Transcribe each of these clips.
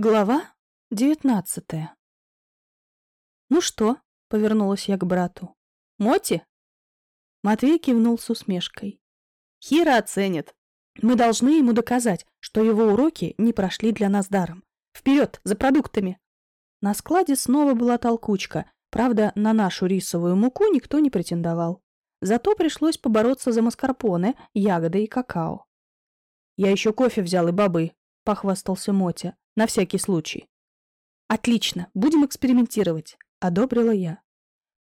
Глава девятнадцатая. «Ну что?» — повернулась я к брату. «Моти?» Матвей кивнул с усмешкой. «Хира оценит. Мы должны ему доказать, что его уроки не прошли для нас даром. Вперед, за продуктами!» На складе снова была толкучка, правда, на нашу рисовую муку никто не претендовал. Зато пришлось побороться за маскарпоне, ягоды и какао. «Я еще кофе взял и бобы», — похвастался Мотя. На всякий случай. Отлично, будем экспериментировать, одобрила я.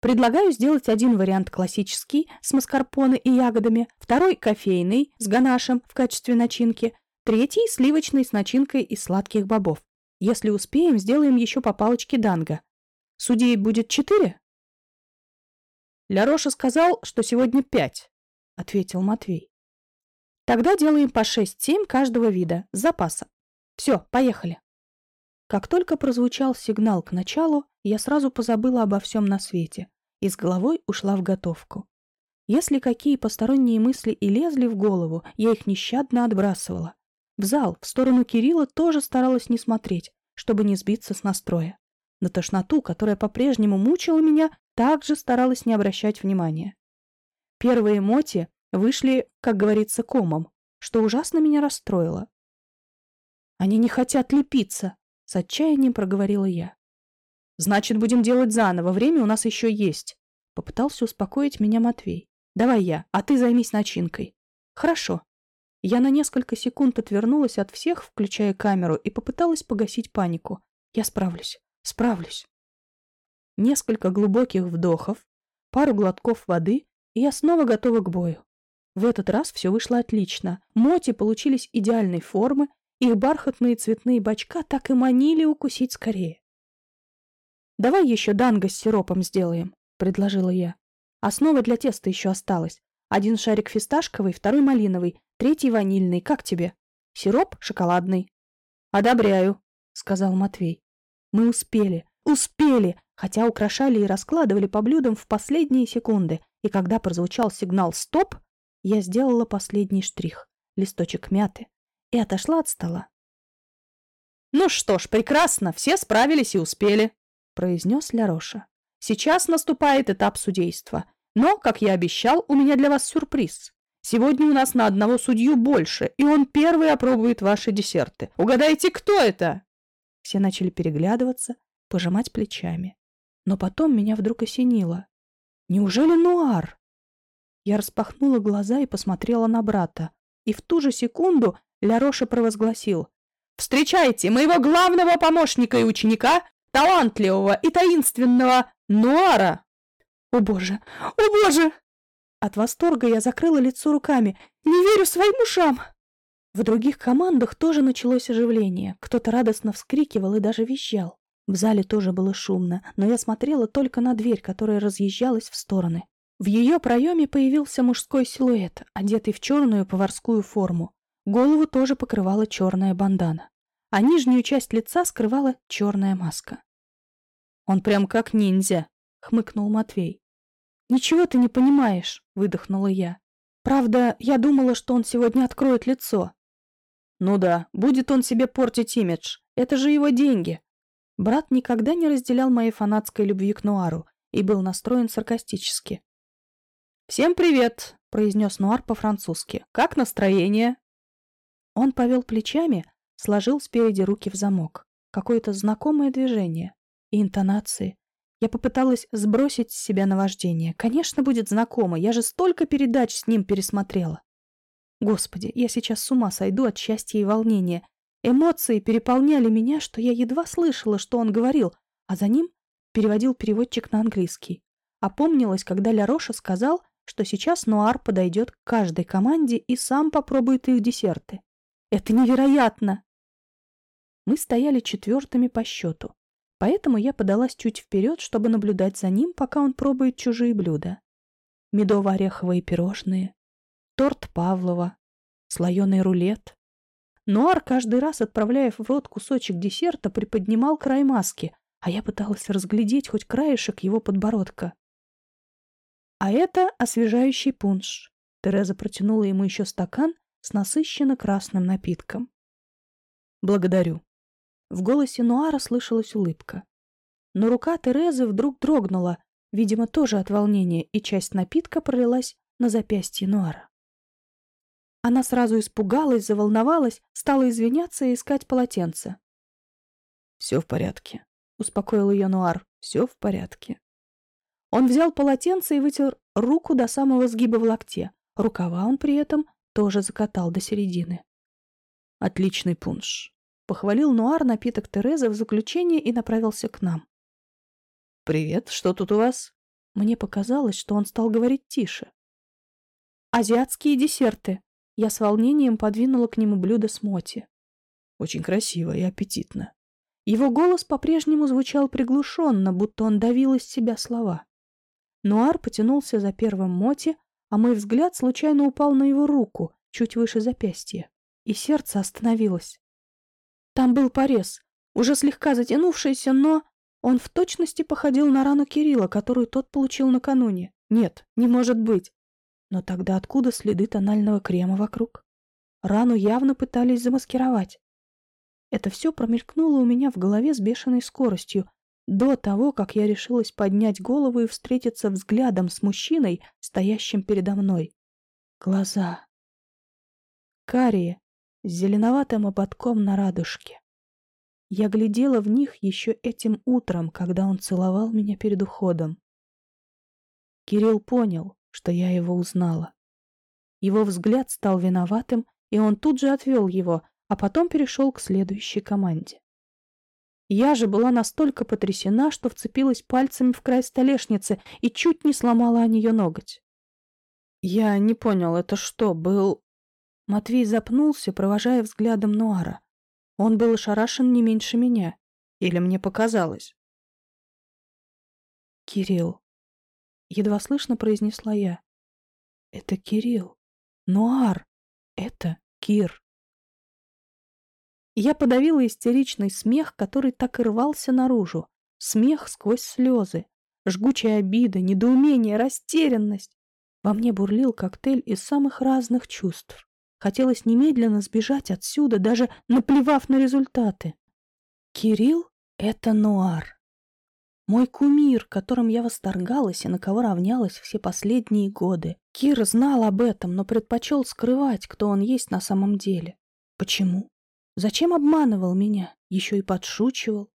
Предлагаю сделать один вариант классический с маскарпоне и ягодами, второй кофейный с ганашем в качестве начинки, третий сливочный с начинкой из сладких бобов. Если успеем, сделаем еще по палочке данго. Судей будет четыре? Ляроша сказал, что сегодня пять, ответил Матвей. Тогда делаем по шесть-семь каждого вида, с запасом. Все, поехали. Как только прозвучал сигнал к началу, я сразу позабыла обо всем на свете и с головой ушла в готовку. Если какие посторонние мысли и лезли в голову, я их нещадно отбрасывала. В зал, в сторону Кирилла, тоже старалась не смотреть, чтобы не сбиться с настроя. На тошноту, которая по-прежнему мучила меня, также старалась не обращать внимания. Первые моти вышли, как говорится, комом, что ужасно меня расстроило. «Они не хотят лепиться», с отчаянием проговорила я. «Значит, будем делать заново, время у нас еще есть», — попытался успокоить меня Матвей. «Давай я, а ты займись начинкой». «Хорошо». Я на несколько секунд отвернулась от всех, включая камеру, и попыталась погасить панику. «Я справлюсь, справлюсь». Несколько глубоких вдохов, пару глотков воды, и я снова готова к бою. В этот раз все вышло отлично. Моти получились идеальной формы, их бархатные цветные бачка так и манили укусить скорее. «Давай еще данго с сиропом сделаем», — предложила я. «Основа для теста еще осталась. Один шарик фисташковый, второй малиновый, третий ванильный. Как тебе? Сироп шоколадный». «Одобряю», — сказал Матвей. «Мы успели, успели!» Хотя украшали и раскладывали по блюдам в последние секунды, и когда прозвучал сигнал «Стоп!», я сделала последний штрих — листочек мяты, и отошла от стола. «Ну что ж, прекрасно, все справились и успели», — произнес Ляроша. «Сейчас наступает этап судейства. Но, как я обещал, у меня для вас сюрприз. Сегодня у нас на одного судью больше, и он первый опробует ваши десерты. Угадайте, кто это?» Все начали переглядываться, пожимать плечами. Но потом меня вдруг осенило. «Неужели Нуар?» Я распахнула глаза и посмотрела на брата, и в ту же секунду Ляроша провозгласил. «Встречайте моего главного помощника и ученика, талантливого и таинственного Нуара!» «О боже! О боже!» От восторга я закрыла лицо руками. «Не верю своим ушам!» В других командах тоже началось оживление. Кто-то радостно вскрикивал и даже визжал. В зале тоже было шумно, но я смотрела только на дверь, которая разъезжалась в стороны. В ее проеме появился мужской силуэт, одетый в черную поварскую форму. Голову тоже покрывала черная бандана, а нижнюю часть лица скрывала черная маска. «Он прям как ниндзя», — хмыкнул Матвей. «Ничего ты не понимаешь», — выдохнула я. «Правда, я думала, что он сегодня откроет лицо». «Ну да, будет он себе портить имидж. Это же его деньги». Брат никогда не разделял моей фанатской любви к Нуару и был настроен саркастически. «Всем привет!» — произнес Нуар по-французски. «Как настроение?» Он повел плечами, сложил спереди руки в замок. Какое-то знакомое движение и интонации. Я попыталась сбросить с себя наваждение. Конечно, будет знакомо, я же столько передач с ним пересмотрела. Господи, я сейчас с ума сойду от счастья и волнения. Эмоции переполняли меня, что я едва слышала, что он говорил, а за ним переводил переводчик на английский. Опомнилась, когда Ляроша сказал, что сейчас Нуар подойдет к каждой команде и сам попробует их десерты. Это невероятно! Мы стояли четвертыми по счету, поэтому я подалась чуть вперед, чтобы наблюдать за ним, пока он пробует чужие блюда. Медово-ореховые пирожные, торт Павлова, слоеный рулет. Нуар каждый раз, отправляя в рот кусочек десерта, приподнимал край маски, а я пыталась разглядеть хоть краешек его подбородка. А это освежающий пунш. Тереза протянула ему еще стакан, с насыщенно красным напитком. «Благодарю». В голосе Нуара слышалась улыбка. Но рука Терезы вдруг дрогнула, видимо, тоже от волнения, и часть напитка пролилась на запястье Нуара. Она сразу испугалась, заволновалась, стала извиняться и искать полотенце. «Все в порядке», — успокоил ее Нуар. «Все в порядке». Он взял полотенце и вытер руку до самого сгиба в локте. Рукава он при этом тоже закатал до середины. «Отличный пунш», — похвалил Нуар напиток Терезы в заключение и направился к нам. «Привет, что тут у вас?» Мне показалось, что он стал говорить тише. «Азиатские десерты», я с волнением подвинула к нему блюдо с моти. Очень красиво и аппетитно. Его голос по-прежнему звучал приглушенно, будто он давил из себя слова. Нуар потянулся за первым моти, а мой взгляд случайно упал на его руку, чуть выше запястья, и сердце остановилось. Там был порез, уже слегка затянувшийся, но он в точности походил на рану Кирилла, которую тот получил накануне. Нет, не может быть. Но тогда откуда следы тонального крема вокруг? Рану явно пытались замаскировать. Это все промелькнуло у меня в голове с бешеной скоростью, до того, как я решилась поднять голову и встретиться взглядом с мужчиной, стоящим передо мной. Глаза. Карие, с зеленоватым ободком на радужке. Я глядела в них еще этим утром, когда он целовал меня перед уходом. Кирилл понял, что я его узнала. Его взгляд стал виноватым, и он тут же отвел его, а потом перешел к следующей команде. Я же была настолько потрясена, что вцепилась пальцами в край столешницы и чуть не сломала о нее ноготь. «Я не понял, это что, был...» Матвей запнулся, провожая взглядом Нуара. Он был ошарашен не меньше меня. Или мне показалось? «Кирилл», Едва слышно произнесла я. Это Кирилл. Нуар. Это Кир. Я подавила истеричный смех, который так и рвался наружу. Смех сквозь слезы. Жгучая обида, недоумение, растерянность. Во мне бурлил коктейль из самых разных чувств. Хотелось немедленно сбежать отсюда, даже наплевав на результаты. Кирилл — это Нуар. Мой кумир, которым я восторгалась и на кого равнялась все последние годы. Кир знал об этом, но предпочел скрывать, кто он есть на самом деле. Почему? Зачем обманывал меня? Еще и подшучивал.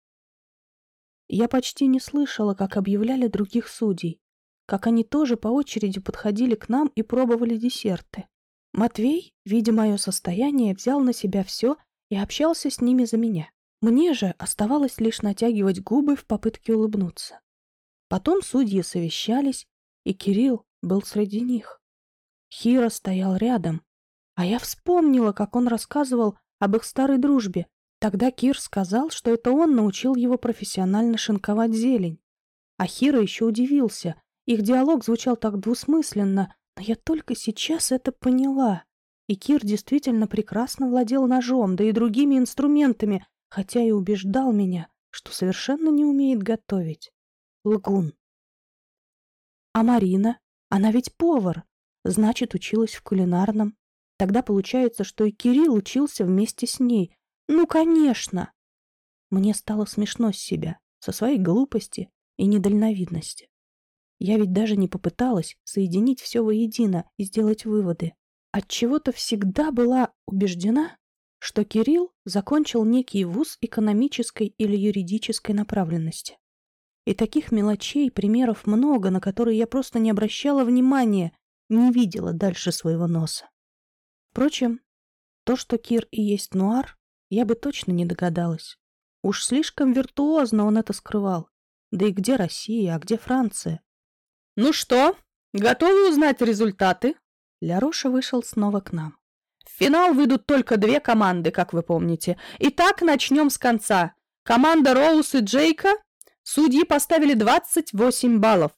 Я почти не слышала, как объявляли других судей, как они тоже по очереди подходили к нам и пробовали десерты. Матвей, видя мое состояние, взял на себя все и общался с ними за меня. Мне же оставалось лишь натягивать губы в попытке улыбнуться. Потом судьи совещались, и Кирилл был среди них. Хира стоял рядом, а я вспомнила, как он рассказывал об их старой дружбе. Тогда Кир сказал, что это он научил его профессионально шинковать зелень. А Хира еще удивился. Их диалог звучал так двусмысленно, но я только сейчас это поняла. И Кир действительно прекрасно владел ножом, да и другими инструментами, хотя и убеждал меня, что совершенно не умеет готовить. Лгун. А Марина? Она ведь повар. Значит, училась в кулинарном. Тогда получается, что и Кирилл учился вместе с ней. Ну, конечно! Мне стало смешно с себя, со своей глупости и недальновидности. Я ведь даже не попыталась соединить все воедино и сделать выводы. Отчего-то всегда была убеждена, что Кирилл закончил некий вуз экономической или юридической направленности. И таких мелочей, примеров много, на которые я просто не обращала внимания, не видела дальше своего носа. Впрочем, то, что Кир и есть Нуар, я бы точно не догадалась. Уж слишком виртуозно он это скрывал. Да и где Россия, а где Франция? «Ну что, готовы узнать результаты?» Ляроша вышел снова к нам. В финал выйдут только две команды, как вы помните. Итак, начнем с конца. Команда Роуз и Джейка. Судьи поставили 28 баллов.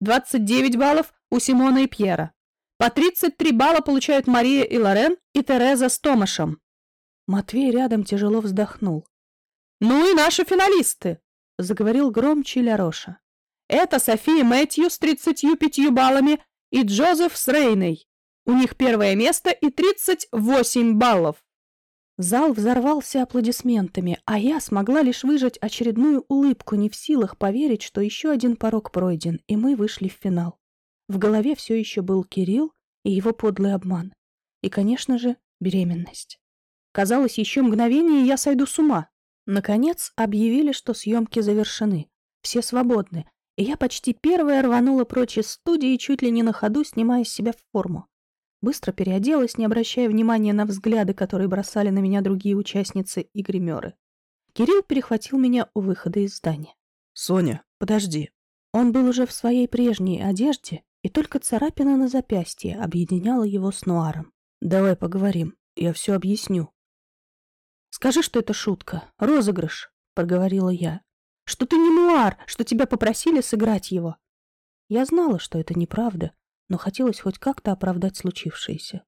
29 баллов у Симона и Пьера. По 33 балла получают Мария и Лорен и Тереза с Томашем. Матвей рядом тяжело вздохнул. «Ну и наши финалисты!» — заговорил громче Ляроша. «Это София Мэтью с 35 баллами и Джозеф с Рейной. У них первое место и 38 баллов. Зал взорвался аплодисментами, а я смогла лишь выжать очередную улыбку, не в силах поверить, что еще один порог пройден, и мы вышли в финал. В голове все еще был Кирилл и его подлый обман. И, конечно же, беременность. Казалось, еще мгновение, и я сойду с ума. Наконец объявили, что съемки завершены. Все свободны. И я почти первая рванула прочь из студии, чуть ли не на ходу, снимая с себя в форму. Быстро переоделась, не обращая внимания на взгляды, которые бросали на меня другие участницы и гримеры. Кирилл перехватил меня у выхода из здания. «Соня, подожди». Он был уже в своей прежней одежде, и только царапина на запястье объединяла его с Нуаром. «Давай поговорим, я все объясню». «Скажи, что это шутка, розыгрыш», — проговорила я. «Что ты не Нуар, что тебя попросили сыграть его». Я знала, что это неправда, но хотелось хоть как-то оправдать случившееся.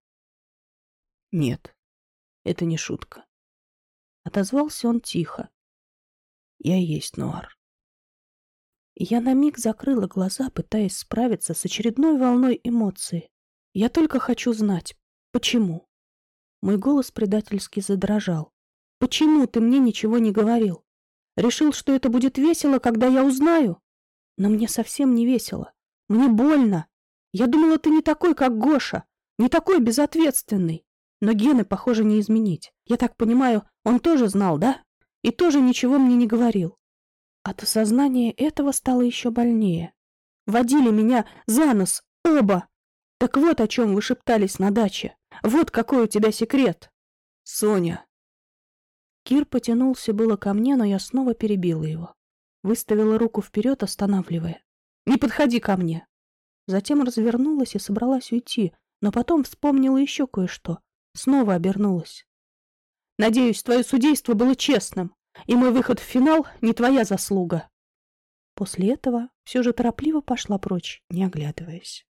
«Нет, это не шутка». Отозвался он тихо. «Я есть Нуар». Я на миг закрыла глаза, пытаясь справиться с очередной волной эмоций. Я только хочу знать, почему. Мой голос предательски задрожал. Почему ты мне ничего не говорил? Решил, что это будет весело, когда я узнаю? Но мне совсем не весело. Мне больно. Я думала, ты не такой, как Гоша, не такой безответственный. Но гены, похоже, не изменить. Я так понимаю, он тоже знал, да? И тоже ничего мне не говорил. От осознания этого стало еще больнее. Водили меня за нос, оба. Так вот о чем вы шептались на даче. Вот какой у тебя секрет. Соня. Кир потянулся было ко мне, но я снова перебила его. Выставила руку вперед, останавливая. «Не подходи ко мне!» Затем развернулась и собралась уйти, но потом вспомнила еще кое-что. Снова обернулась. «Надеюсь, твое судейство было честным, и мой выход в финал не твоя заслуга». После этого все же торопливо пошла прочь, не оглядываясь.